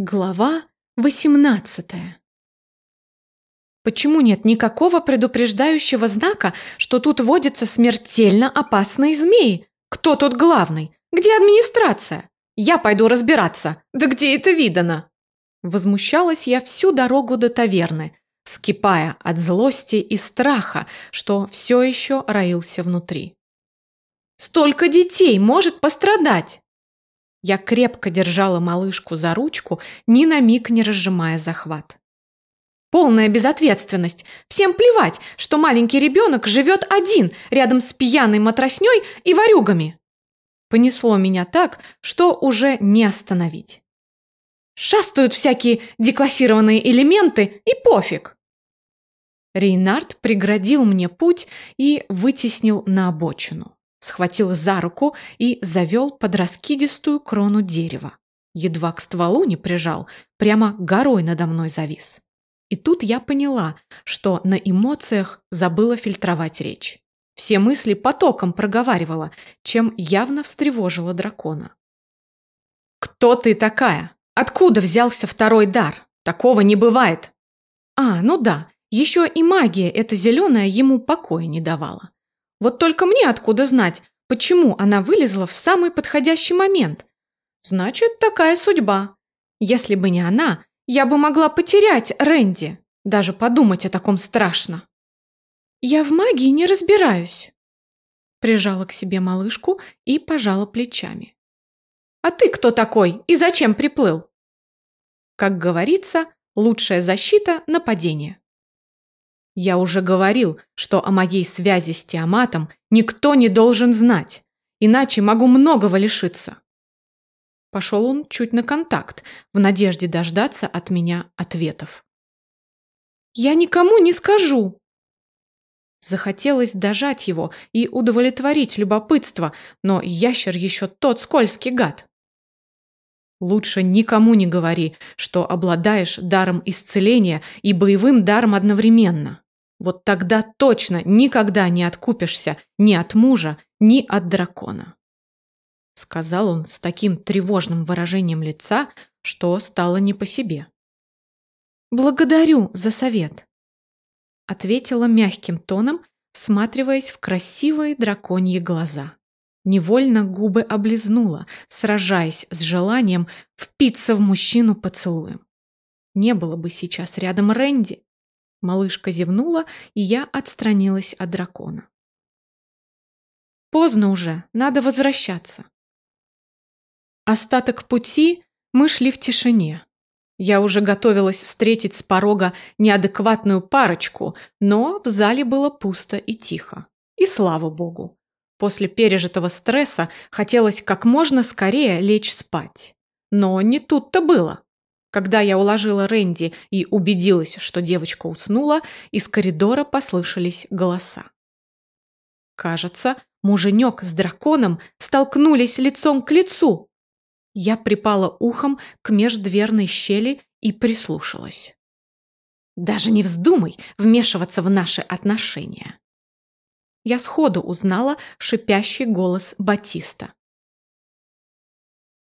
Глава 18 Почему нет никакого предупреждающего знака, что тут водятся смертельно опасные змеи? Кто тут главный? Где администрация? Я пойду разбираться. Да где это видано? Возмущалась я всю дорогу до таверны, скипая от злости и страха, что все еще роился внутри. Столько детей может пострадать! Я крепко держала малышку за ручку, ни на миг не разжимая захват. Полная безответственность. Всем плевать, что маленький ребенок живет один, рядом с пьяной матросней и ворюгами. Понесло меня так, что уже не остановить. Шастают всякие деклассированные элементы, и пофиг. Рейнард преградил мне путь и вытеснил на обочину схватил за руку и завел под раскидистую крону дерева. Едва к стволу не прижал, прямо горой надо мной завис. И тут я поняла, что на эмоциях забыла фильтровать речь. Все мысли потоком проговаривала, чем явно встревожила дракона. «Кто ты такая? Откуда взялся второй дар? Такого не бывает!» «А, ну да, еще и магия эта зеленая ему покоя не давала. Вот только мне откуда знать, почему она вылезла в самый подходящий момент? Значит, такая судьба. Если бы не она, я бы могла потерять Рэнди. Даже подумать о таком страшно. Я в магии не разбираюсь. Прижала к себе малышку и пожала плечами. А ты кто такой и зачем приплыл? Как говорится, лучшая защита – нападение. Я уже говорил, что о моей связи с Тиаматом никто не должен знать, иначе могу многого лишиться. Пошел он чуть на контакт, в надежде дождаться от меня ответов. «Я никому не скажу!» Захотелось дожать его и удовлетворить любопытство, но ящер еще тот скользкий гад. Лучше никому не говори, что обладаешь даром исцеления и боевым даром одновременно. Вот тогда точно никогда не откупишься ни от мужа, ни от дракона. Сказал он с таким тревожным выражением лица, что стало не по себе. «Благодарю за совет», — ответила мягким тоном, всматриваясь в красивые драконьи глаза. Невольно губы облизнула, сражаясь с желанием впиться в мужчину поцелуем. Не было бы сейчас рядом Рэнди, Малышка зевнула, и я отстранилась от дракона. Поздно уже, надо возвращаться. Остаток пути мы шли в тишине. Я уже готовилась встретить с порога неадекватную парочку, но в зале было пусто и тихо. И слава богу. После пережитого стресса хотелось как можно скорее лечь спать. Но не тут-то было. Когда я уложила Рэнди и убедилась, что девочка уснула, из коридора послышались голоса. Кажется, муженек с драконом столкнулись лицом к лицу. Я припала ухом к междверной щели и прислушалась. Даже не вздумай вмешиваться в наши отношения. Я сходу узнала шипящий голос Батиста.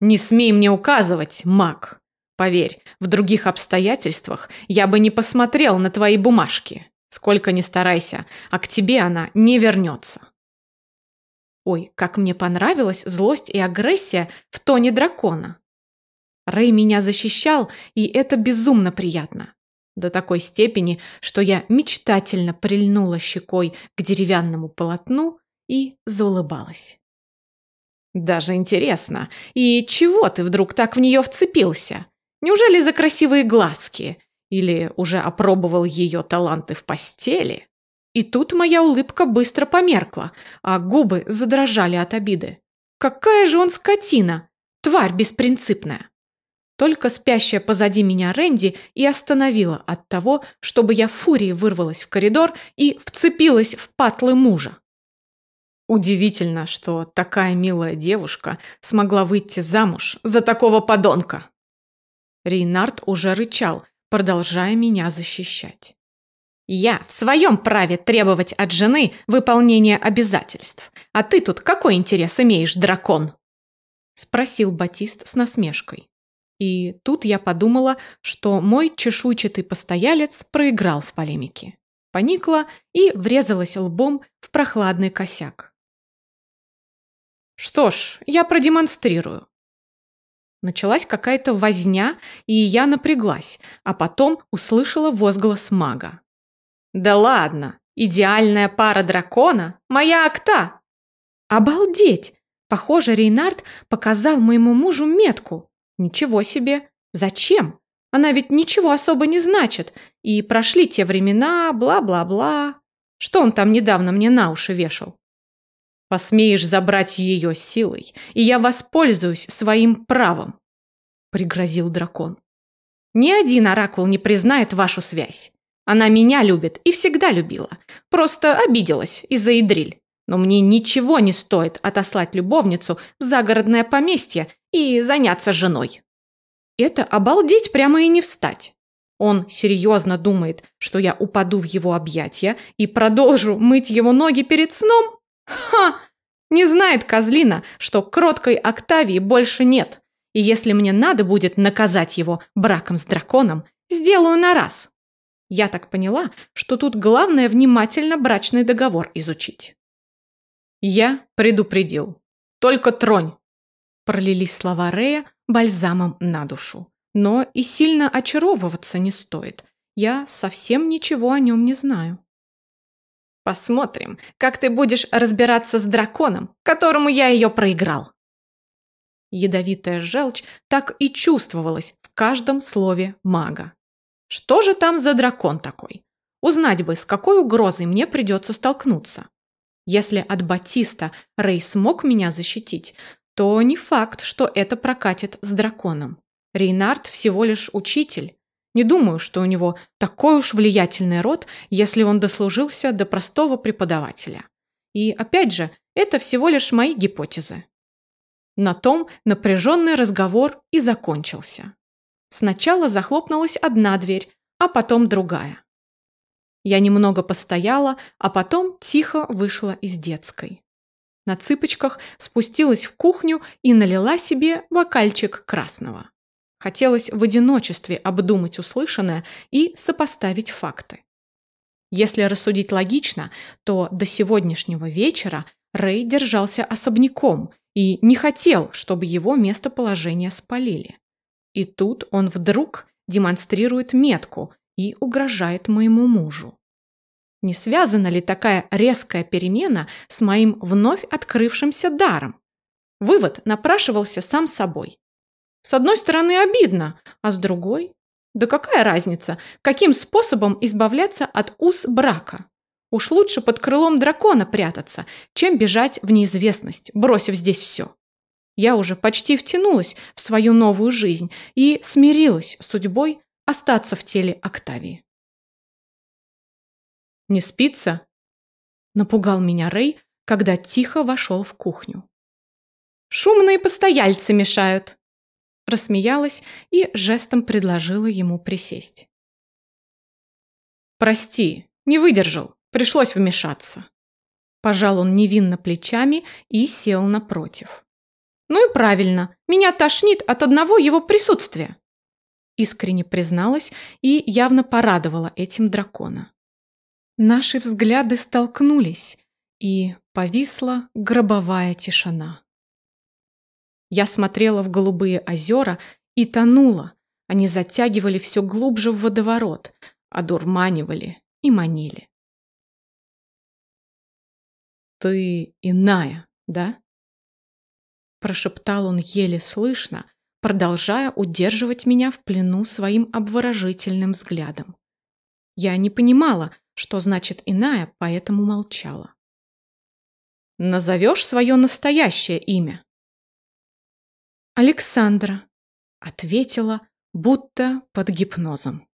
«Не смей мне указывать, маг!» Поверь, в других обстоятельствах я бы не посмотрел на твои бумажки. Сколько ни старайся, а к тебе она не вернется. Ой, как мне понравилась злость и агрессия в тоне дракона. Рэй меня защищал, и это безумно приятно. До такой степени, что я мечтательно прильнула щекой к деревянному полотну и заулыбалась. Даже интересно, и чего ты вдруг так в нее вцепился? Неужели за красивые глазки? Или уже опробовал ее таланты в постели? И тут моя улыбка быстро померкла, а губы задрожали от обиды. Какая же он скотина! Тварь беспринципная! Только спящая позади меня Рэнди и остановила от того, чтобы я фурией вырвалась в коридор и вцепилась в патлы мужа. Удивительно, что такая милая девушка смогла выйти замуж за такого подонка. Рейнард уже рычал, продолжая меня защищать. «Я в своем праве требовать от жены выполнения обязательств. А ты тут какой интерес имеешь, дракон?» Спросил Батист с насмешкой. И тут я подумала, что мой чешуйчатый постоялец проиграл в полемике. Поникла и врезалась лбом в прохладный косяк. Что ж, я продемонстрирую. Началась какая-то возня, и я напряглась, а потом услышала возглас мага. «Да ладно! Идеальная пара дракона – моя акта!» «Обалдеть! Похоже, Рейнард показал моему мужу метку. Ничего себе! Зачем? Она ведь ничего особо не значит. И прошли те времена, бла-бла-бла. Что он там недавно мне на уши вешал? Посмеешь забрать ее силой, и я воспользуюсь своим правом, пригрозил дракон. Ни один оракул не признает вашу связь. Она меня любит и всегда любила. Просто обиделась из-за Идриль. Но мне ничего не стоит отослать любовницу в загородное поместье и заняться женой. Это обалдеть прямо и не встать. Он серьезно думает, что я упаду в его объятия и продолжу мыть его ноги перед сном? Ха! Не знает козлина, что кроткой Октавии больше нет. И если мне надо будет наказать его браком с драконом, сделаю на раз. Я так поняла, что тут главное внимательно брачный договор изучить. Я предупредил. Только тронь. Пролились слова Рея бальзамом на душу. Но и сильно очаровываться не стоит. Я совсем ничего о нем не знаю. Посмотрим, как ты будешь разбираться с драконом, которому я ее проиграл. Ядовитая желчь так и чувствовалась в каждом слове мага. Что же там за дракон такой? Узнать бы, с какой угрозой мне придется столкнуться. Если от Батиста Рэй смог меня защитить, то не факт, что это прокатит с драконом. Рейнард всего лишь учитель. Не думаю, что у него такой уж влиятельный род, если он дослужился до простого преподавателя. И опять же, это всего лишь мои гипотезы. На том напряженный разговор и закончился. Сначала захлопнулась одна дверь, а потом другая. Я немного постояла, а потом тихо вышла из детской. На цыпочках спустилась в кухню и налила себе бокальчик красного. Хотелось в одиночестве обдумать услышанное и сопоставить факты. Если рассудить логично, то до сегодняшнего вечера Рэй держался особняком и не хотел, чтобы его местоположение спалили. И тут он вдруг демонстрирует метку и угрожает моему мужу. Не связана ли такая резкая перемена с моим вновь открывшимся даром? Вывод напрашивался сам собой. С одной стороны обидно, а с другой? Да какая разница, каким способом избавляться от уз брака? Уж лучше под крылом дракона прятаться, чем бежать в неизвестность, бросив здесь все. Я уже почти втянулась в свою новую жизнь и смирилась с судьбой остаться в теле Октавии. «Не спится?» – напугал меня Рэй, когда тихо вошел в кухню. «Шумные постояльцы мешают!» Рассмеялась и жестом предложила ему присесть. «Прости, не выдержал, пришлось вмешаться». Пожал он невинно плечами и сел напротив. «Ну и правильно, меня тошнит от одного его присутствия!» Искренне призналась и явно порадовала этим дракона. Наши взгляды столкнулись, и повисла гробовая тишина. Я смотрела в голубые озера и тонула. Они затягивали все глубже в водоворот, одурманивали и манили. «Ты иная, да?» Прошептал он еле слышно, продолжая удерживать меня в плену своим обворожительным взглядом. Я не понимала, что значит иная, поэтому молчала. «Назовешь свое настоящее имя?» «Александра», — ответила, будто под гипнозом.